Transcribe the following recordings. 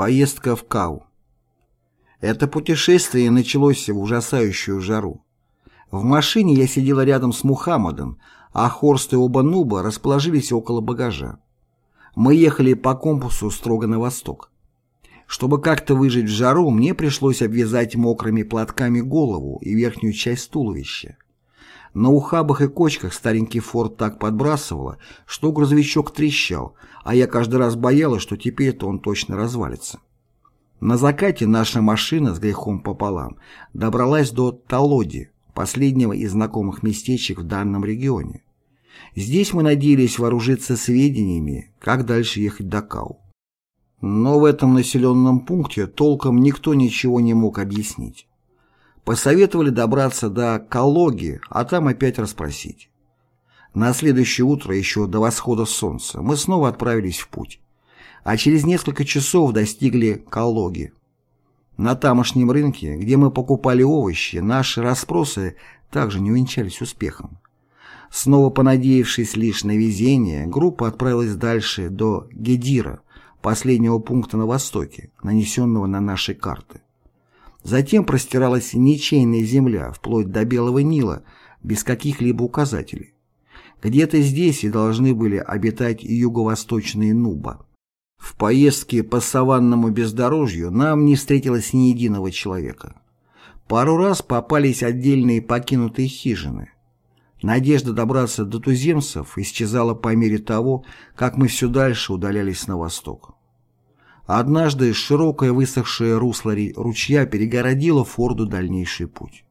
Поездка в Кау. Это путешествие началось в ужасающую жару. В машине я сидела рядом с Мухаммадом, а Хорст и оба нуба расположились около багажа. Мы ехали по компасу строго на восток. Чтобы как-то выжить в жару, мне пришлось обвязать мокрыми платками голову и верхнюю часть туловища. На ухабах и кочках старенький форт так подбрасывало, что грузовичок трещал, а я каждый раз боялась, что теперь-то он точно развалится. На закате наша машина с грехом пополам добралась до Толоди, последнего из знакомых местечек в данном регионе. Здесь мы надеялись вооружиться сведениями, как дальше ехать до Кау. Но в этом населенном пункте толком никто ничего не мог объяснить. Посоветовали добраться до Калоги, а там опять расспросить. На следующее утро, еще до восхода солнца, мы снова отправились в путь. А через несколько часов достигли Калоги. На тамошнем рынке, где мы покупали овощи, наши расспросы также не увенчались успехом. Снова понадеявшись лишь на везение, группа отправилась дальше до Гедира, последнего пункта на востоке, нанесенного на наши карты. Затем простиралась ничейная земля, вплоть до Белого Нила, без каких-либо указателей. Где-то здесь и должны были обитать юго-восточные Нуба. В поездке по саванному бездорожью нам не встретилось ни единого человека. Пару раз попались отдельные покинутые хижины. Надежда добраться до туземцев исчезала по мере того, как мы все дальше удалялись на восток. Однажды широкое высохшее русло ручья перегородило Форду дальнейший путь.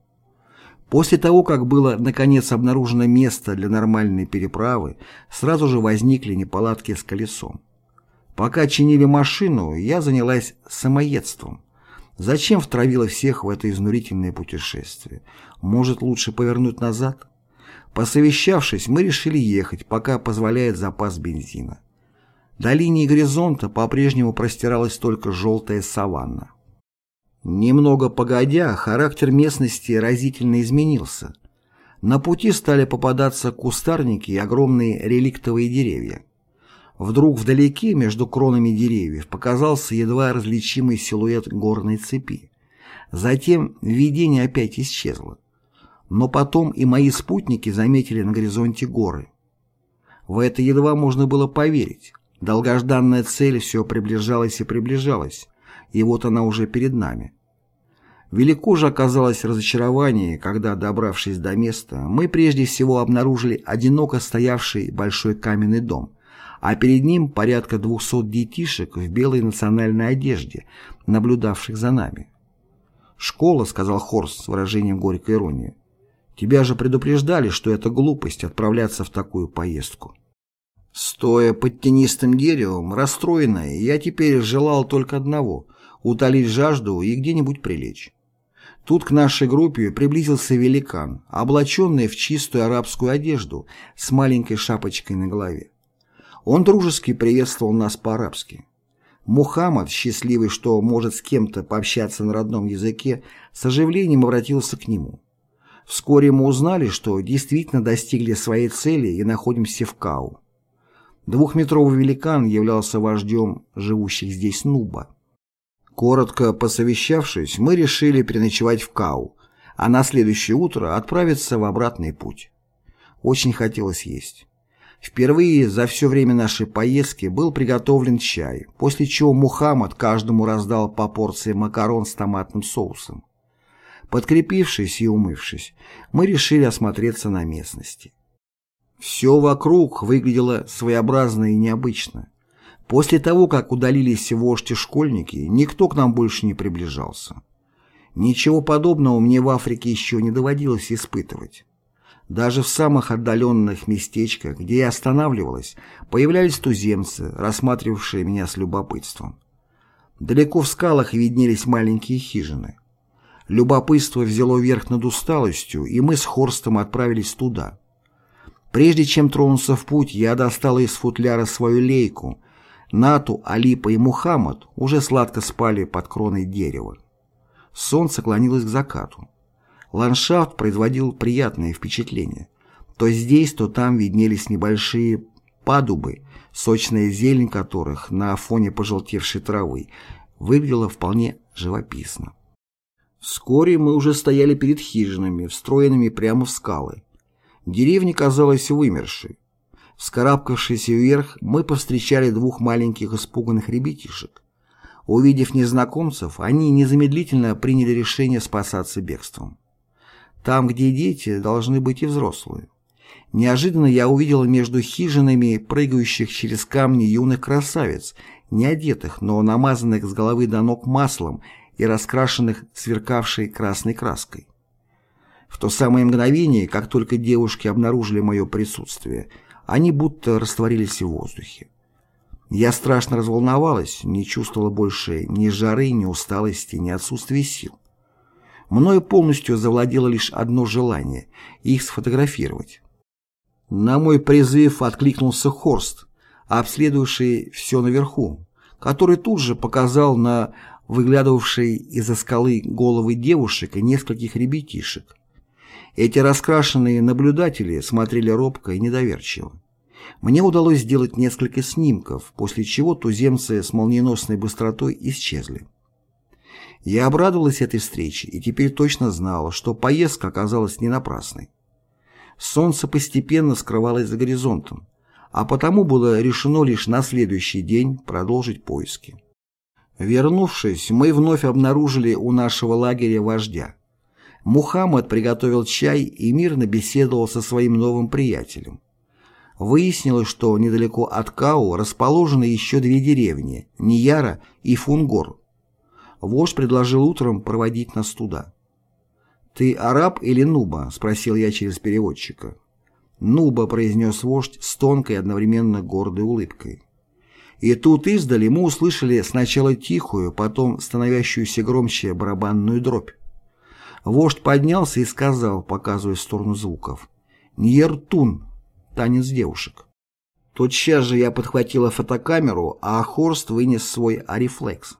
После того, как было наконец обнаружено место для нормальной переправы, сразу же возникли неполадки с колесом. Пока чинили машину, я занялась самоедством. Зачем втравила всех в это изнурительное путешествие? Может, лучше повернуть назад? Посовещавшись, мы решили ехать, пока позволяет запас бензина. До линии горизонта по-прежнему простиралась только желтая саванна. Немного погодя, характер местности разительно изменился. На пути стали попадаться кустарники и огромные реликтовые деревья. Вдруг вдалеке, между кронами деревьев, показался едва различимый силуэт горной цепи. Затем видение опять исчезло. Но потом и мои спутники заметили на горизонте горы. В это едва можно было поверить. Долгожданная цель все приближалась и приближалась, и вот она уже перед нами. Велико же оказалось разочарование, когда, добравшись до места, мы прежде всего обнаружили одиноко стоявший большой каменный дом, а перед ним порядка двухсот детишек в белой национальной одежде, наблюдавших за нами. «Школа», — сказал Хорст с выражением горькой иронии, — «тебя же предупреждали, что это глупость отправляться в такую поездку». Стоя под тенистым деревом, расстроенная, я теперь желал только одного — утолить жажду и где-нибудь прилечь. Тут к нашей группе приблизился великан, облаченный в чистую арабскую одежду с маленькой шапочкой на голове. Он дружески приветствовал нас по-арабски. Мухаммад, счастливый, что может с кем-то пообщаться на родном языке, с оживлением обратился к нему. Вскоре мы узнали, что действительно достигли своей цели и находимся в Кау. Двухметровый великан являлся вождем живущих здесь Нуба. Коротко посовещавшись, мы решили переночевать в Кау, а на следующее утро отправиться в обратный путь. Очень хотелось есть. Впервые за все время нашей поездки был приготовлен чай, после чего Мухаммад каждому раздал по порции макарон с томатным соусом. Подкрепившись и умывшись, мы решили осмотреться на местности. Все вокруг выглядело своеобразно и необычно. После того, как удалились вождь и школьники, никто к нам больше не приближался. Ничего подобного мне в Африке еще не доводилось испытывать. Даже в самых отдаленных местечках, где я останавливалась, появлялись туземцы, рассматривавшие меня с любопытством. Далеко в скалах виднелись маленькие хижины. Любопытство взяло верх над усталостью, и мы с Хорстом отправились туда. Прежде чем тронуться в путь, я достал из футляра свою лейку. Нату, Алипа и Мухаммад уже сладко спали под кроной дерева. Солнце клонилось к закату. Ландшафт производил приятное впечатление. То здесь, то там виднелись небольшие падубы, сочная зелень которых на фоне пожелтевшей травы выглядело вполне живописно. Вскоре мы уже стояли перед хижинами, встроенными прямо в скалы. Деревня казалась вымершей. Вскарабкавшись вверх, мы повстречали двух маленьких испуганных ребятишек. Увидев незнакомцев, они незамедлительно приняли решение спасаться бегством. Там, где дети, должны быть и взрослые. Неожиданно я увидел между хижинами прыгающих через камни юных красавиц, не одетых, но намазанных с головы до ног маслом и раскрашенных сверкавшей красной краской. В то самое мгновение, как только девушки обнаружили мое присутствие, они будто растворились в воздухе. Я страшно разволновалась, не чувствовала больше ни жары, ни усталости, ни отсутствия сил. Мною полностью завладело лишь одно желание — их сфотографировать. На мой призыв откликнулся Хорст, обследовавший все наверху, который тут же показал на выглядывавшие из-за скалы головы девушек и нескольких ребятишек. Эти раскрашенные наблюдатели смотрели робко и недоверчиво. Мне удалось сделать несколько снимков, после чего туземцы с молниеносной быстротой исчезли. Я обрадовалась этой встрече и теперь точно знала, что поездка оказалась не напрасной. Солнце постепенно скрывалось за горизонтом, а потому было решено лишь на следующий день продолжить поиски. Вернувшись, мы вновь обнаружили у нашего лагеря вождя. Мухаммад приготовил чай и мирно беседовал со своим новым приятелем. Выяснилось, что недалеко от Кау расположены еще две деревни – Нияра и Фунгор. Вождь предложил утром проводить нас туда. «Ты араб или нуба?» – спросил я через переводчика. «Нуба», – произнес вождь с тонкой одновременно гордой улыбкой. И тут издали мы услышали сначала тихую, потом становящуюся громче барабанную дробь. Вождь поднялся и сказал, показывая в сторону звуков, «Ньертун, танец девушек. Тотчас же я подхватила фотокамеру, а Хорст вынес свой арифлекс.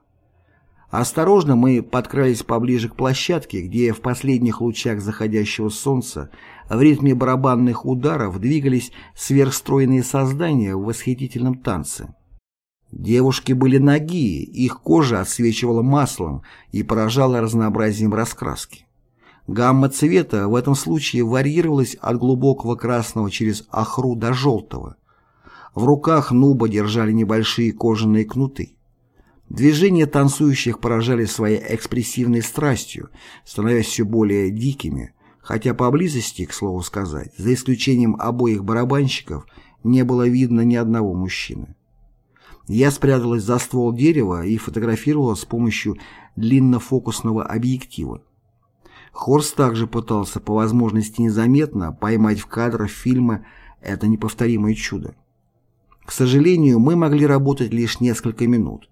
Осторожно мы подкрались поближе к площадке, где в последних лучах заходящего солнца в ритме барабанных ударов двигались сверхстройные создания в восхитительном танце. Девушки были ноги, их кожа отсвечивала маслом и поражала разнообразием раскраски. Гамма цвета в этом случае варьировалась от глубокого красного через охру до желтого. В руках нуба держали небольшие кожаные кнуты. Движения танцующих поражали своей экспрессивной страстью, становясь все более дикими, хотя поблизости, к слову сказать, за исключением обоих барабанщиков, не было видно ни одного мужчины. Я спряталась за ствол дерева и фотографировала с помощью длиннофокусного объектива. Хорст также пытался по возможности незаметно поймать в кадрах фильма это неповторимое чудо. К сожалению, мы могли работать лишь несколько минут,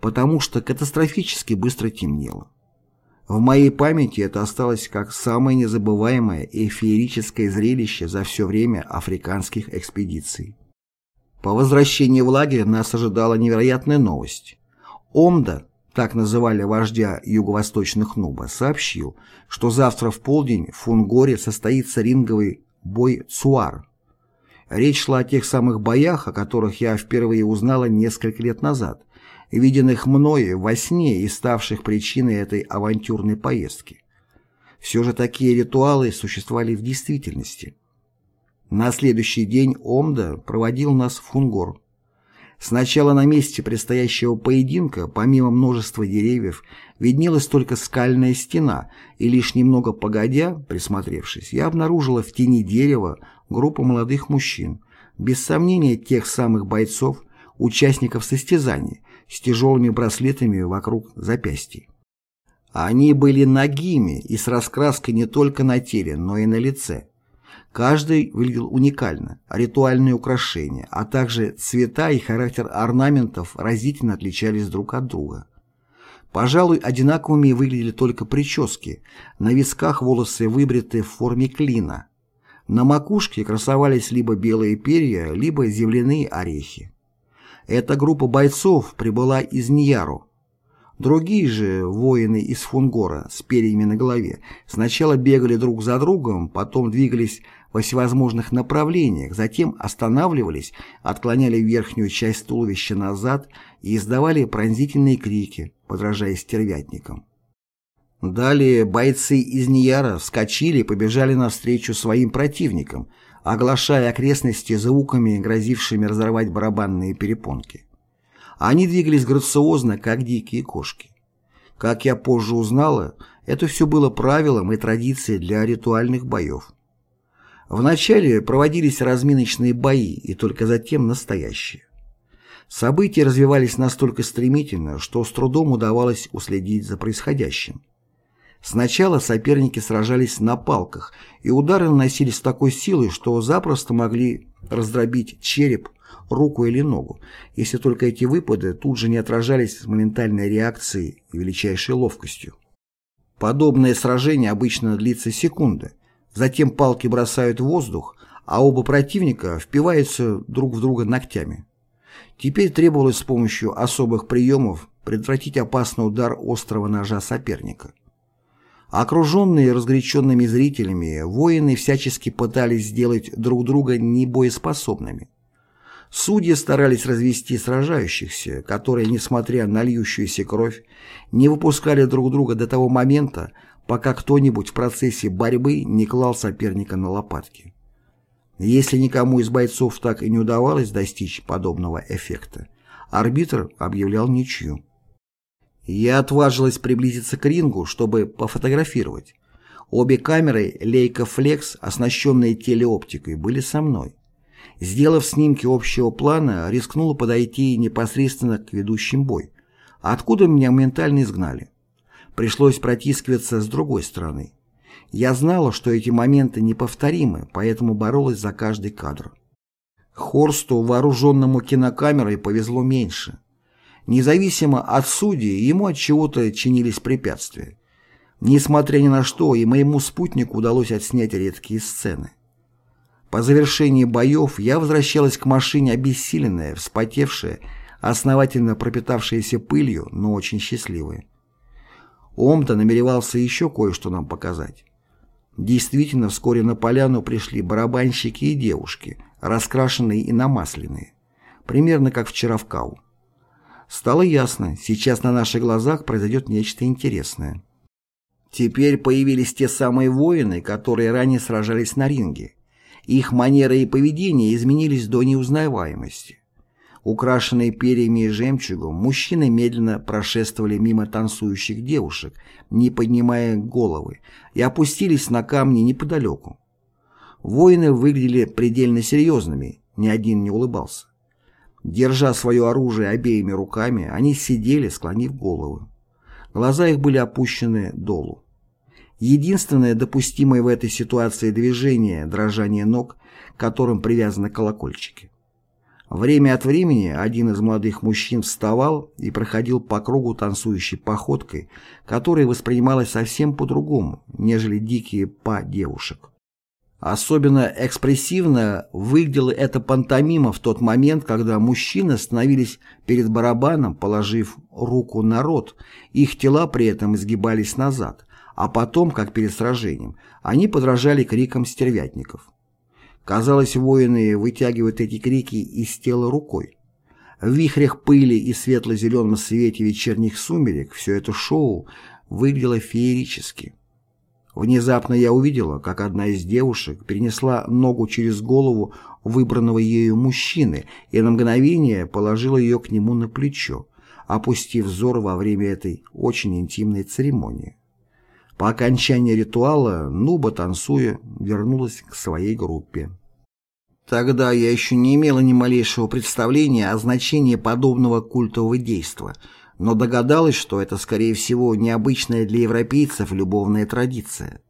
потому что катастрофически быстро темнело. В моей памяти это осталось как самое незабываемое и феерическое зрелище за все время африканских экспедиций. По возвращении в лагерь нас ожидала невероятная новость. Омда, так называли вождя юго-восточных Нуба, сообщил, что завтра в полдень в Фунгоре состоится ринговый бой Цуар. Речь шла о тех самых боях, о которых я впервые узнала несколько лет назад, виденных мною во сне и ставших причиной этой авантюрной поездки. Все же такие ритуалы существовали в действительности. На следующий день Омда проводил нас в Фунгор. Сначала на месте предстоящего поединка, помимо множества деревьев, виднелась только скальная стена, и лишь немного погодя, присмотревшись, я обнаружила в тени дерева группу молодых мужчин, без сомнения тех самых бойцов, участников состязаний, с тяжелыми браслетами вокруг запястий. Они были нагими и с раскраской не только на теле, но и на лице. Каждый выглядел уникально, ритуальные украшения, а также цвета и характер орнаментов разительно отличались друг от друга. Пожалуй, одинаковыми выглядели только прически, на висках волосы выбриты в форме клина. На макушке красовались либо белые перья, либо земляные орехи. Эта группа бойцов прибыла из Ньяру. Другие же воины из Фунгора с перьями на голове сначала бегали друг за другом, потом двигались во всевозможных направлениях, затем останавливались, отклоняли верхнюю часть туловища назад и издавали пронзительные крики, подражая стервятникам. Далее бойцы из Нияра вскочили и побежали навстречу своим противникам, оглашая окрестности звуками, грозившими разорвать барабанные перепонки. Они двигались грациозно, как дикие кошки. Как я позже узнала, это все было правилом и традицией для ритуальных боев. Вначале проводились разминочные бои и только затем настоящие. События развивались настолько стремительно, что с трудом удавалось уследить за происходящим. Сначала соперники сражались на палках, и удары наносились с такой силой, что запросто могли раздробить череп, руку или ногу, если только эти выпады тут же не отражались с моментальной реакцией и величайшей ловкостью. Подобное сражение обычно длится секунды, затем палки бросают в воздух, а оба противника впиваются друг в друга ногтями. Теперь требовалось с помощью особых приемов предотвратить опасный удар острого ножа соперника. Окруженные разгоряченными зрителями, воины всячески пытались сделать друг друга небоеспособными. Судьи старались развести сражающихся, которые, несмотря на льющуюся кровь, не выпускали друг друга до того момента, пока кто-нибудь в процессе борьбы не клал соперника на лопатки. Если никому из бойцов так и не удавалось достичь подобного эффекта, арбитр объявлял ничью. Я отважилась приблизиться к рингу, чтобы пофотографировать. Обе камеры Leica Flex, оснащенные телеоптикой, были со мной. Сделав снимки общего плана, рискнула подойти непосредственно к ведущим бой, откуда меня моментально изгнали. Пришлось протискиваться с другой стороны. Я знала, что эти моменты неповторимы, поэтому боролась за каждый кадр. Хорсту, вооруженному кинокамерой, повезло меньше. Независимо от судей, ему от чего-то чинились препятствия. Несмотря ни на что, и моему спутнику удалось отснять редкие сцены. По завершении боев я возвращалась к машине обессиленная, вспотевшая, основательно пропитавшаяся пылью, но очень счастливая. Омта намеревался еще кое-что нам показать. Действительно, вскоре на поляну пришли барабанщики и девушки, раскрашенные и намасленные, примерно как вчера в Кау. Стало ясно, сейчас на наших глазах произойдет нечто интересное. Теперь появились те самые воины, которые ранее сражались на ринге. Их манеры и поведение изменились до неузнаваемости. Украшенные перьями и жемчугом, мужчины медленно прошествовали мимо танцующих девушек, не поднимая головы, и опустились на камни неподалеку. Воины выглядели предельно серьезными, ни один не улыбался. Держа свое оружие обеими руками, они сидели, склонив головы. Глаза их были опущены долу. Единственное допустимое в этой ситуации движение – дрожание ног, к которым привязаны колокольчики. Время от времени один из молодых мужчин вставал и проходил по кругу танцующей походкой, которая воспринималась совсем по-другому, нежели дикие па девушек. Особенно экспрессивно выглядела эта пантомима в тот момент, когда мужчины становились перед барабаном, положив руку на рот, их тела при этом изгибались назад, а потом, как перед сражением, они подражали крикам стервятников. Казалось, воины вытягивают эти крики из тела рукой. В вихрях пыли и светло-зеленом свете вечерних сумерек все это шоу выглядело феерически. Внезапно я увидела, как одна из девушек перенесла ногу через голову выбранного ею мужчины и на мгновение положила ее к нему на плечо, опустив взор во время этой очень интимной церемонии. По окончании ритуала Нуба, танцуя, вернулась к своей группе. Тогда я еще не имела ни малейшего представления о значении подобного культового действа – но догадалась, что это, скорее всего, необычная для европейцев любовная традиция.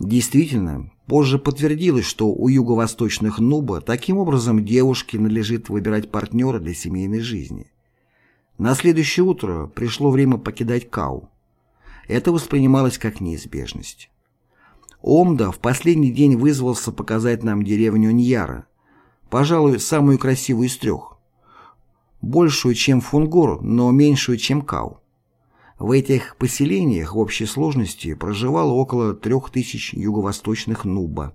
Действительно, позже подтвердилось, что у юго-восточных нуба таким образом девушке надлежит выбирать партнера для семейной жизни. На следующее утро пришло время покидать Кау. Это воспринималось как неизбежность. Омда в последний день вызвался показать нам деревню Ньяра, пожалуй, самую красивую из трех большую, чем Фунгор, но меньшую, чем Кау. В этих поселениях в общей сложности проживало около трех тысяч юго-восточных нуба.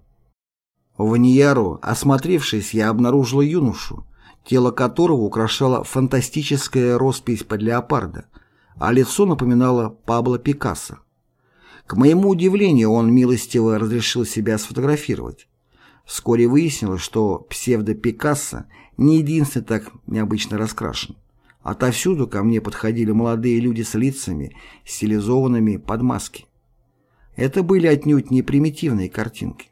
В Нияру, осмотревшись, я обнаружила юношу, тело которого украшала фантастическая роспись под леопарда, а лицо напоминало Пабло Пикассо. К моему удивлению, он милостиво разрешил себя сфотографировать. Вскоре выяснилось, что псевдо-Пикассо не единственный так необычно раскрашен. Отовсюду ко мне подходили молодые люди с лицами, стилизованными под маски. Это были отнюдь не примитивные картинки.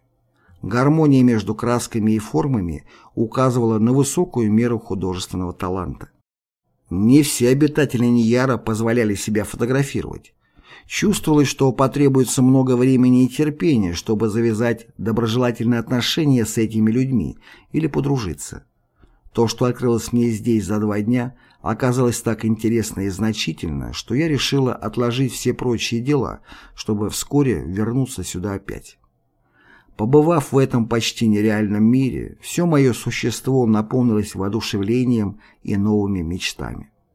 Гармония между красками и формами указывала на высокую меру художественного таланта. Не все обитатели Нияра позволяли себя фотографировать. Чувствовалось, что потребуется много времени и терпения, чтобы завязать доброжелательные отношения с этими людьми или подружиться. То, что открылось мне здесь за два дня, оказалось так интересно и значительно, что я решила отложить все прочие дела, чтобы вскоре вернуться сюда опять. Побывав в этом почти нереальном мире, все мое существо наполнилось воодушевлением и новыми мечтами.